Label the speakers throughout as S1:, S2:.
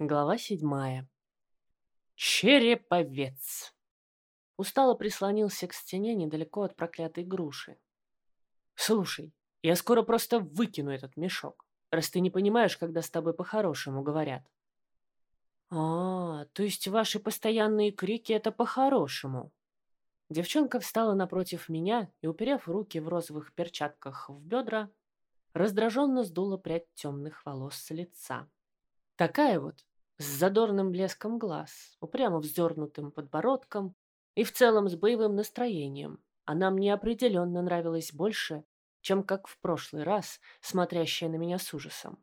S1: Глава седьмая. Череповец. Устало прислонился к стене недалеко от проклятой груши. Слушай, я скоро просто выкину этот мешок, раз ты не понимаешь, когда с тобой по-хорошему говорят. А, то есть ваши постоянные крики — это по-хорошему. Девчонка встала напротив меня и, уперев руки в розовых перчатках в бедра, раздраженно сдула прядь темных волос с лица. Такая вот, с задорным блеском глаз, упрямо вздернутым подбородком и в целом с боевым настроением. Она мне определенно нравилась больше, чем как в прошлый раз, смотрящая на меня с ужасом.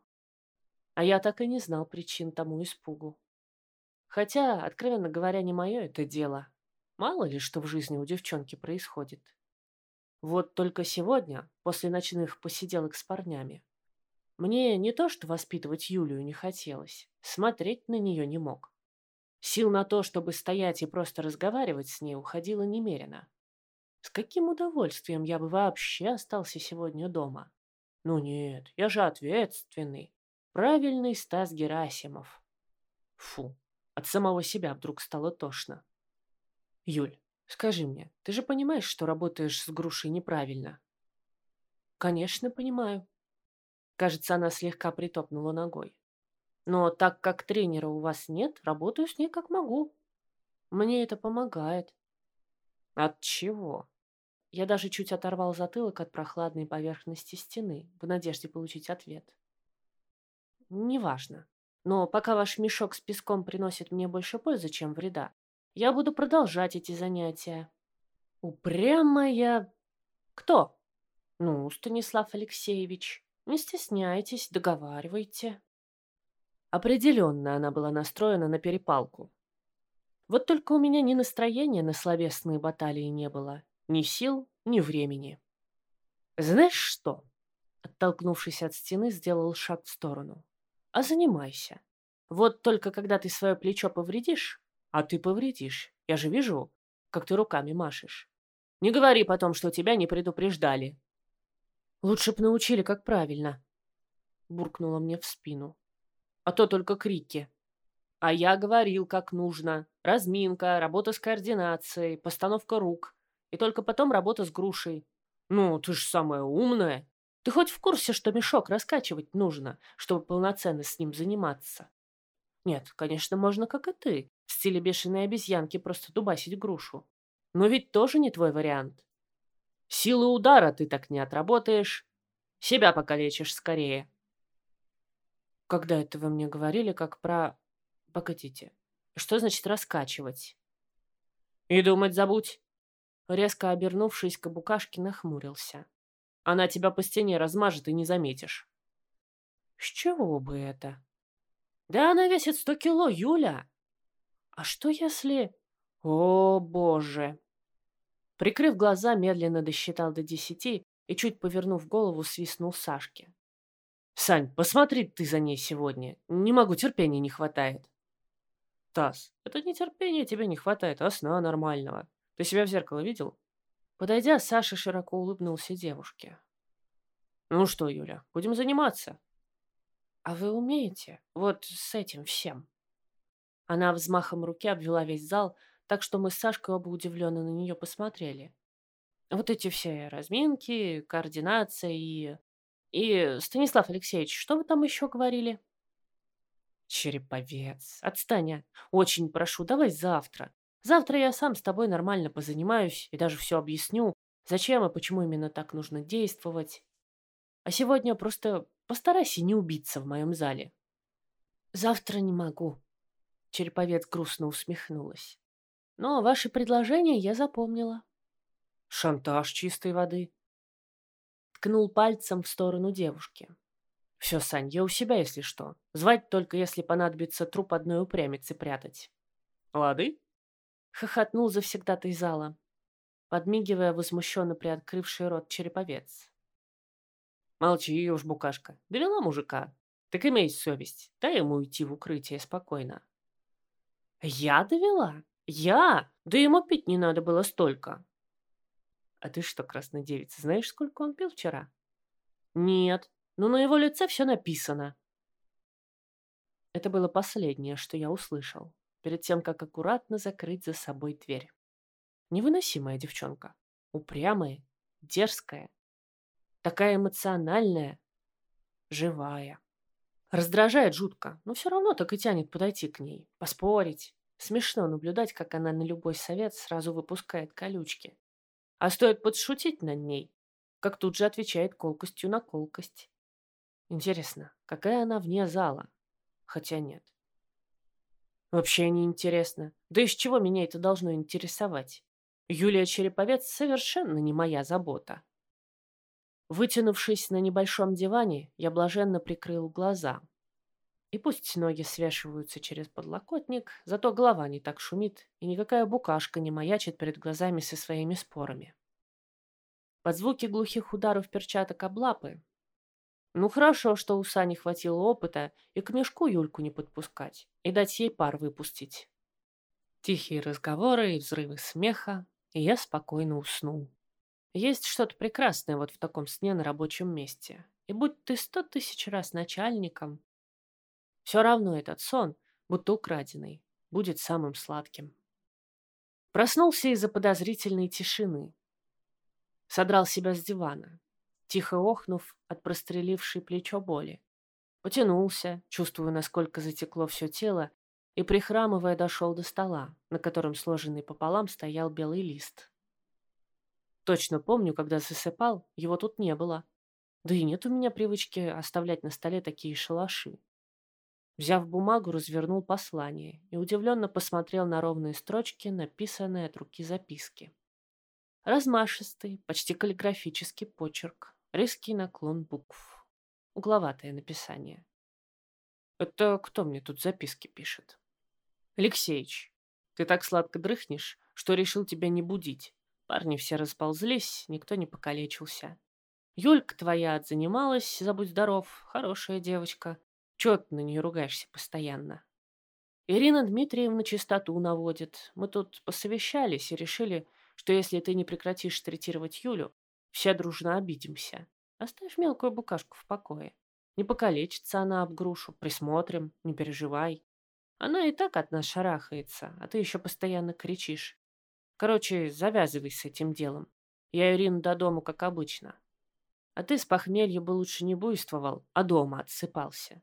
S1: А я так и не знал причин тому испугу. Хотя, откровенно говоря, не мое это дело. Мало ли, что в жизни у девчонки происходит. Вот только сегодня, после ночных посиделок с парнями, мне не то что воспитывать Юлию не хотелось, смотреть на нее не мог. Сил на то, чтобы стоять и просто разговаривать с ней, уходило немерено. С каким удовольствием я бы вообще остался сегодня дома? Ну нет, я же ответственный, правильный Стас Герасимов. Фу, от самого себя вдруг стало тошно. Юль, скажи мне, ты же понимаешь, что работаешь с грушей неправильно? Конечно, понимаю, Кажется, она слегка притопнула ногой. Но так как тренера у вас нет, работаю с ней как могу. Мне это помогает. От чего? Я даже чуть оторвал затылок от прохладной поверхности стены, в надежде получить ответ. Неважно. Но пока ваш мешок с песком приносит мне больше пользы, чем вреда, я буду продолжать эти занятия. Упрямая... Кто? Ну, Станислав Алексеевич. Не стесняйтесь, договаривайте. Определенно она была настроена на перепалку. Вот только у меня ни настроения на словесные баталии не было, ни сил, ни времени. Знаешь что? Оттолкнувшись от стены, сделал шаг в сторону. А занимайся. Вот только когда ты свое плечо повредишь, а ты повредишь, я же вижу, как ты руками машешь. Не говори потом, что тебя не предупреждали. Лучше б научили, как правильно. Буркнула мне в спину. А то только крики. А я говорил, как нужно. Разминка, работа с координацией, постановка рук. И только потом работа с грушей. Ну, ты же самая умная. Ты хоть в курсе, что мешок раскачивать нужно, чтобы полноценно с ним заниматься? Нет, конечно, можно, как и ты, в стиле бешеной обезьянки просто дубасить грушу. Но ведь тоже не твой вариант. Силы удара ты так не отработаешь. Себя покалечишь скорее. Когда это вы мне говорили, как про... Погодите. Что значит раскачивать? И думать забудь. Резко обернувшись, Кабукашки нахмурился. Она тебя по стене размажет и не заметишь. С чего бы это? Да она весит сто кило, Юля. А что если... О, боже! Прикрыв глаза, медленно досчитал до десяти и, чуть повернув голову, свистнул Сашке. «Сань, посмотри ты за ней сегодня. Не могу, терпения не хватает». «Тасс, это не терпения тебе не хватает, а сна нормального. Ты себя в зеркало видел?» Подойдя, Саша широко улыбнулся девушке. «Ну что, Юля, будем заниматься?» «А вы умеете? Вот с этим всем?» Она взмахом руки обвела весь зал, так что мы с Сашкой оба удивленно на нее посмотрели. Вот эти все разминки, координация и... И, Станислав Алексеевич, что вы там еще говорили? Череповец, отстань. Очень прошу, давай завтра. Завтра я сам с тобой нормально позанимаюсь и даже все объясню, зачем и почему именно так нужно действовать. А сегодня просто постарайся не убиться в моем зале. Завтра не могу. Череповец грустно усмехнулась. Но ваши предложения я запомнила. Шантаж чистой воды. Ткнул пальцем в сторону девушки. Все, Сань, я у себя, если что. Звать только, если понадобится труп одной упрямицы прятать. Лады? Хохотнул завсегдатый зала, подмигивая возмущенно приоткрывший рот череповец. Молчи уж, букашка. Довела мужика. Так имей совесть. Дай ему уйти в укрытие спокойно. Я довела? Я? Да ему пить не надо было столько. А ты что, красная девица, знаешь, сколько он пил вчера? Нет, но на его лице все написано. Это было последнее, что я услышал, перед тем, как аккуратно закрыть за собой дверь. Невыносимая девчонка. Упрямая, дерзкая, такая эмоциональная, живая. Раздражает жутко, но все равно так и тянет подойти к ней, поспорить. Смешно наблюдать, как она на любой совет сразу выпускает колючки. А стоит подшутить над ней, как тут же отвечает колкостью на колкость. Интересно, какая она вне зала? Хотя нет. Вообще не интересно. Да из чего меня это должно интересовать? Юлия Череповец совершенно не моя забота. Вытянувшись на небольшом диване, я блаженно прикрыл глаза. И пусть ноги свешиваются через подлокотник, зато голова не так шумит, и никакая букашка не маячит перед глазами со своими спорами. Под звуки глухих ударов перчаток об лапы ну хорошо, что у Сани хватило опыта и к мешку Юльку не подпускать, и дать ей пар выпустить. Тихие разговоры и взрывы смеха, и я спокойно уснул. Есть что-то прекрасное вот в таком сне на рабочем месте. И будь ты сто тысяч раз начальником, все равно этот сон, будто украденный, будет самым сладким. Проснулся из-за подозрительной тишины. Содрал себя с дивана, тихо охнув от прострелившей плечо боли. Потянулся, чувствуя, насколько затекло все тело, и, прихрамывая, дошел до стола, на котором сложенный пополам стоял белый лист. Точно помню, когда засыпал, его тут не было. Да и нет у меня привычки оставлять на столе такие шалаши. Взяв бумагу, развернул послание и удивленно посмотрел на ровные строчки, написанные от руки записки. Размашистый, почти каллиграфический почерк. Резкий наклон букв. Угловатое написание. Это кто мне тут записки пишет? Алексеич, ты так сладко дрыхнешь, что решил тебя не будить. Парни все расползлись, никто не покалечился. Юлька твоя отзанималась, забудь здоров, хорошая девочка. Чего ты на нее ругаешься постоянно? Ирина Дмитриевна чистоту наводит. Мы тут посовещались и решили, что если ты не прекратишь третировать Юлю, все дружно обидимся. Оставь мелкую букашку в покое. Не покалечится она об грушу. Присмотрим, не переживай. Она и так от нас шарахается, а ты еще постоянно кричишь. Короче, завязывай с этим делом. Я Ирину до дому, как обычно. А ты с похмелья бы лучше не буйствовал, а дома отсыпался.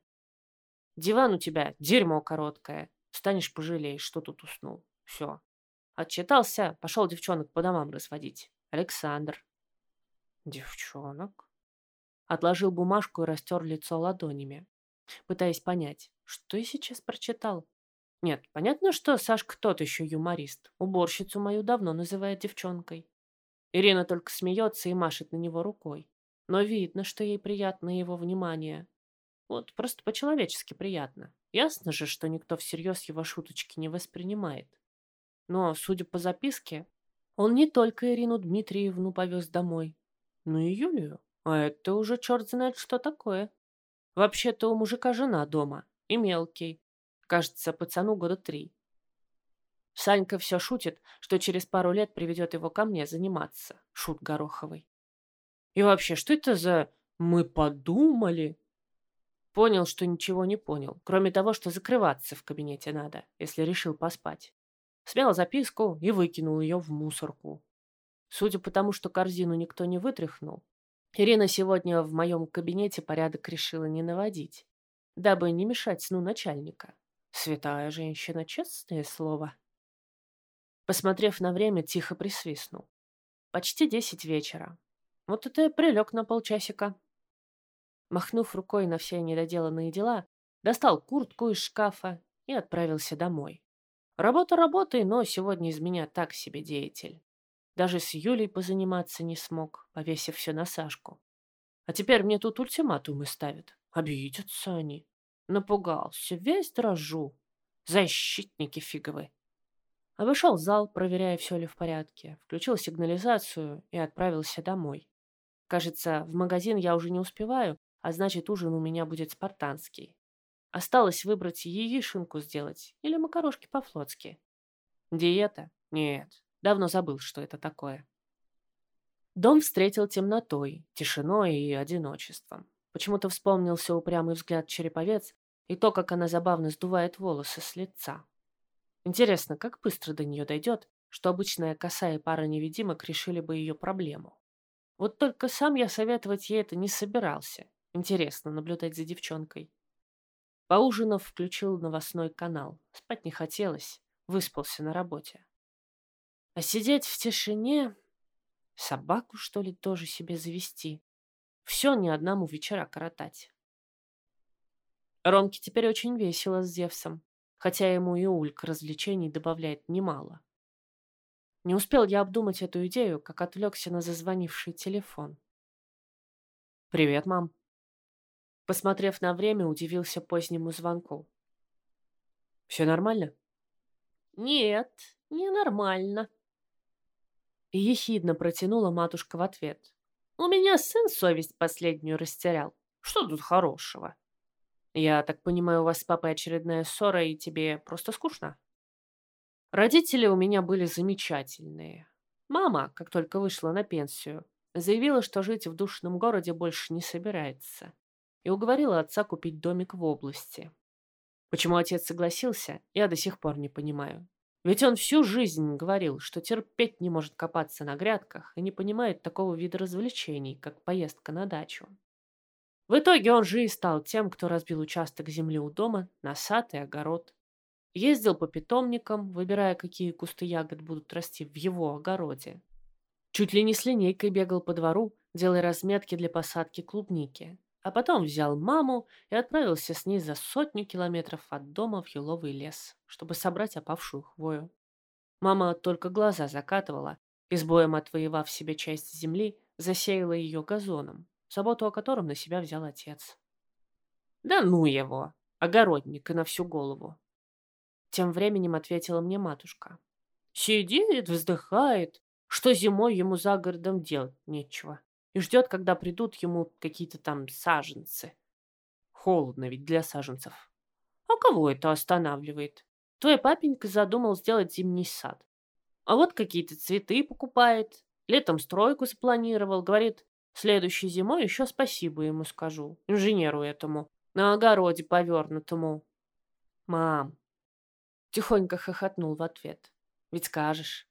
S1: Диван у тебя дерьмо короткое. Встанешь, пожалеешь, что тут уснул. Все. Отчитался, пошел девчонок по домам разводить. Александр. Девчонок? Отложил бумажку и растер лицо ладонями, пытаясь понять, что я сейчас прочитал. Нет, понятно, что Сашка тот еще юморист. Уборщицу мою давно называет девчонкой. Ирина только смеется и машет на него рукой. Но видно, что ей приятно его внимание. Вот просто по-человечески приятно. Ясно же, что никто всерьез его шуточки не воспринимает. Но, судя по записке, он не только Ирину Дмитриевну повез домой, ну и Юлию. А это уже черт знает, что такое. Вообще-то у мужика жена дома. И мелкий. Кажется, пацану года три. Санька все шутит, что через пару лет приведет его ко мне заниматься. Шут Гороховый. И вообще, что это за «мы подумали»? Понял, что ничего не понял, кроме того, что закрываться в кабинете надо, если решил поспать. Смял записку и выкинул ее в мусорку. Судя по тому, что корзину никто не вытряхнул, Ирина сегодня в моем кабинете порядок решила не наводить, дабы не мешать сну начальника. Святая женщина, честное слово. Посмотрев на время, тихо присвистнул. Почти десять вечера. Вот это я прилег на полчасика. Махнув рукой на все недоделанные дела, достал куртку из шкафа и отправился домой. Работа работой, но сегодня из меня так себе деятель. Даже с Юлей позаниматься не смог, повесив все на Сашку. А теперь мне тут ультиматумы ставят. Обидятся они. Напугался, весь дрожу. Защитники фиговы. Обошел зал, проверяя, все ли в порядке. Включил сигнализацию и отправился домой. Кажется, в магазин я уже не успеваю, а значит, ужин у меня будет спартанский. Осталось выбрать яишенку сделать или макарошки по-флотски. Диета? Нет, Давно забыл, что это такое. Дом встретил темнотой, тишиной и одиночеством. Почему-то вспомнился упрямый взгляд череповец и то, как она забавно сдувает волосы с лица. Интересно, как быстро до нее дойдет, что обычная коса и пара невидимок решили бы ее проблему. Вот только сам я советовать ей это не собирался. Интересно наблюдать за девчонкой. Поужинав, включил новостной канал. Спать не хотелось, выспался на работе. А сидеть в тишине... Собаку, что ли, тоже себе завести? Все ни одному вечера коротать. Ромке теперь очень весело с Зевсом, хотя ему и Ульк развлечений добавляет немало. Не успел я обдумать эту идею, как отвлекся на зазвонивший телефон. «Привет, мам». Посмотрев на время, удивился позднему звонку. «Все нормально?» «Нет, не нормально». И ехидно протянула матушка в ответ. «У меня сын совесть последнюю растерял. Что тут хорошего?» «Я так понимаю, у вас с папой очередная ссора, и тебе просто скучно?» Родители у меня были замечательные. Мама, как только вышла на пенсию, заявила, что жить в душном городе больше не собирается, и уговорила отца купить домик в области. Почему отец согласился, я до сих пор не понимаю. Ведь он всю жизнь говорил, что терпеть не может копаться на грядках и не понимает такого вида развлечений, как поездка на дачу. В итоге он же и стал тем, кто разбил участок земли у дома на сад и огород, Ездил по питомникам, выбирая, какие кусты ягод будут расти в его огороде. Чуть ли не с линейкой бегал по двору, делая разметки для посадки клубники. А потом взял маму и отправился с ней за сотню километров от дома в еловый лес, чтобы собрать опавшую хвою. Мама только глаза закатывала и, с боем отвоевав себе часть земли, засеяла ее газоном, заботу о котором на себя взял отец. «Да ну его! Огородник и на всю голову!» Тем временем ответила мне матушка. Сидит, вздыхает, что зимой ему за городом делать нечего. И ждет, когда придут ему какие-то там саженцы. Холодно ведь для саженцев. А кого это останавливает? Твой папенька задумал сделать зимний сад. А вот какие-то цветы покупает. Летом стройку запланировал. Говорит, следующей зимой еще спасибо ему скажу. Инженеру этому. На огороде повернутому. Мам, Тихонько хохотнул в ответ. Ведь скажешь.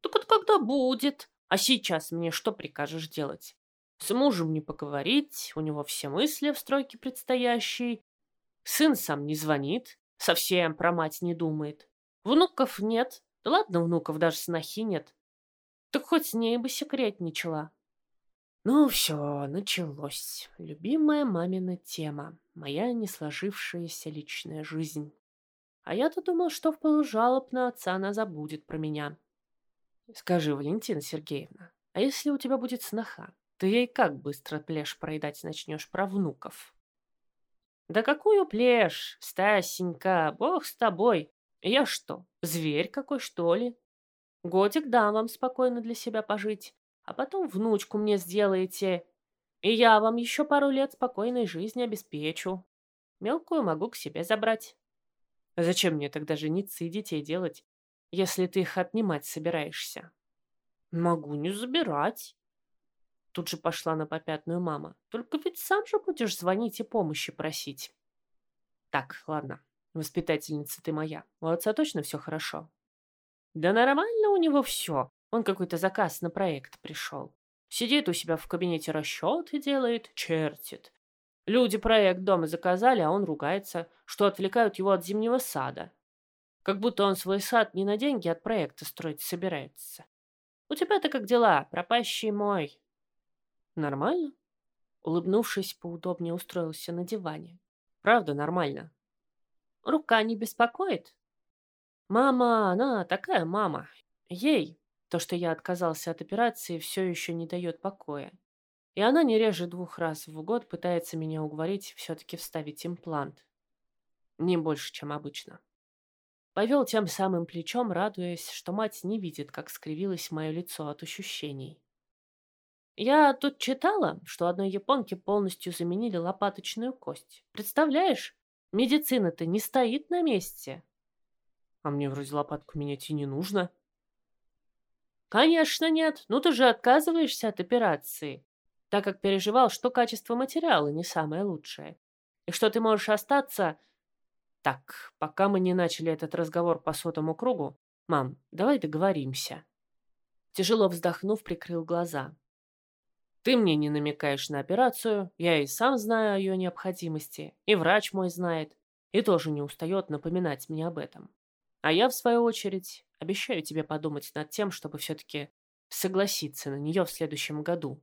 S1: Так это когда будет? А сейчас мне что прикажешь делать? С мужем не поговорить, у него все мысли в стройке предстоящей. Сын сам не звонит, совсем про мать не думает. Внуков нет, да ладно, внуков даже снохи нет. Так хоть с ней бы секретничала. Ну все, началось. Любимая мамина тема. Моя не сложившаяся личная жизнь. А я-то думал, что в полу жалоб на отца она забудет про меня. Скажи, Валентина Сергеевна, а если у тебя будет сноха, ты ей как быстро плешь проедать начнешь про внуков? Да какую плешь, Стасенька, бог с тобой. Я что, зверь какой, что ли? Годик дам вам спокойно для себя пожить, а потом внучку мне сделаете, и я вам еще пару лет спокойной жизни обеспечу. Мелкую могу к себе забрать. Зачем мне тогда жениться и детей делать, если ты их отнимать собираешься? Могу не забирать. Тут же пошла на попятную мама. Только ведь сам же будешь звонить и помощи просить. Так, ладно, воспитательница ты моя. У отца точно все хорошо? Да нормально у него все. Он какой-то заказ на проект пришел. Сидит у себя в кабинете расчеты делает, чертит. Люди проект дома заказали, а он ругается, что отвлекают его от зимнего сада. Как будто он свой сад не на деньги от проекта строить собирается. У тебя-то как дела, пропащий мой? Нормально? Улыбнувшись, поудобнее устроился на диване. Правда, нормально. Рука не беспокоит? Мама, она такая мама. Ей то, что я отказался от операции, все еще не дает покоя. И она не реже двух раз в год пытается меня уговорить все-таки вставить имплант. Не больше, чем обычно. Повел тем самым плечом, радуясь, что мать не видит, как скривилось мое лицо от ощущений. Я тут читала, что одной японке полностью заменили лопаточную кость. Представляешь, медицина-то не стоит на месте. А мне вроде лопатку менять и не нужно. Конечно нет, ну ты же отказываешься от операции так как переживал, что качество материала не самое лучшее, и что ты можешь остаться Так, пока мы не начали этот разговор по сотому кругу, мам, давай договоримся. Тяжело вздохнув, прикрыл глаза. Ты мне не намекаешь на операцию, я и сам знаю о ее необходимости, и врач мой знает, и тоже не устает напоминать мне об этом. А я, в свою очередь, обещаю тебе подумать над тем, чтобы все-таки согласиться на нее в следующем году.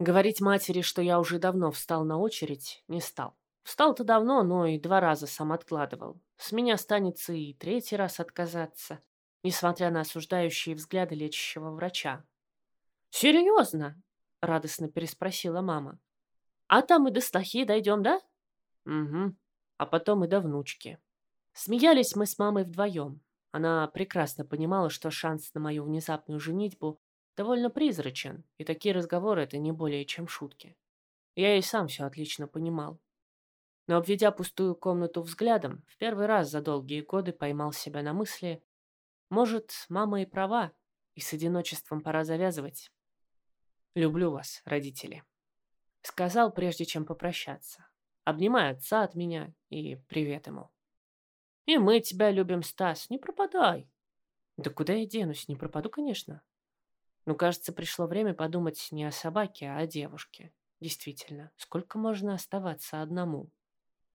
S1: Говорить матери, что я уже давно встал на очередь, не стал. Встал-то давно, но и два раза сам откладывал. С меня останется и третий раз отказаться, несмотря на осуждающие взгляды лечащего врача. «Серьезно?» — радостно переспросила мама. «А там и до стахи дойдем, да?» «Угу. А потом и до внучки». Смеялись мы с мамой вдвоем. Она прекрасно понимала, что шанс на мою внезапную женитьбу довольно призрачен, и такие разговоры — это не более чем шутки. Я и сам все отлично понимал. Но, обведя пустую комнату взглядом, в первый раз за долгие годы поймал себя на мысли, может, мама и права, и с одиночеством пора завязывать. «Люблю вас, родители», — сказал, прежде чем попрощаться, обнимая отца от меня и привет ему. И мы тебя любим, Стас, не пропадай. Да куда я денусь, не пропаду, конечно. Но, кажется, пришло время подумать не о собаке, а о девушке. Действительно, сколько можно оставаться одному?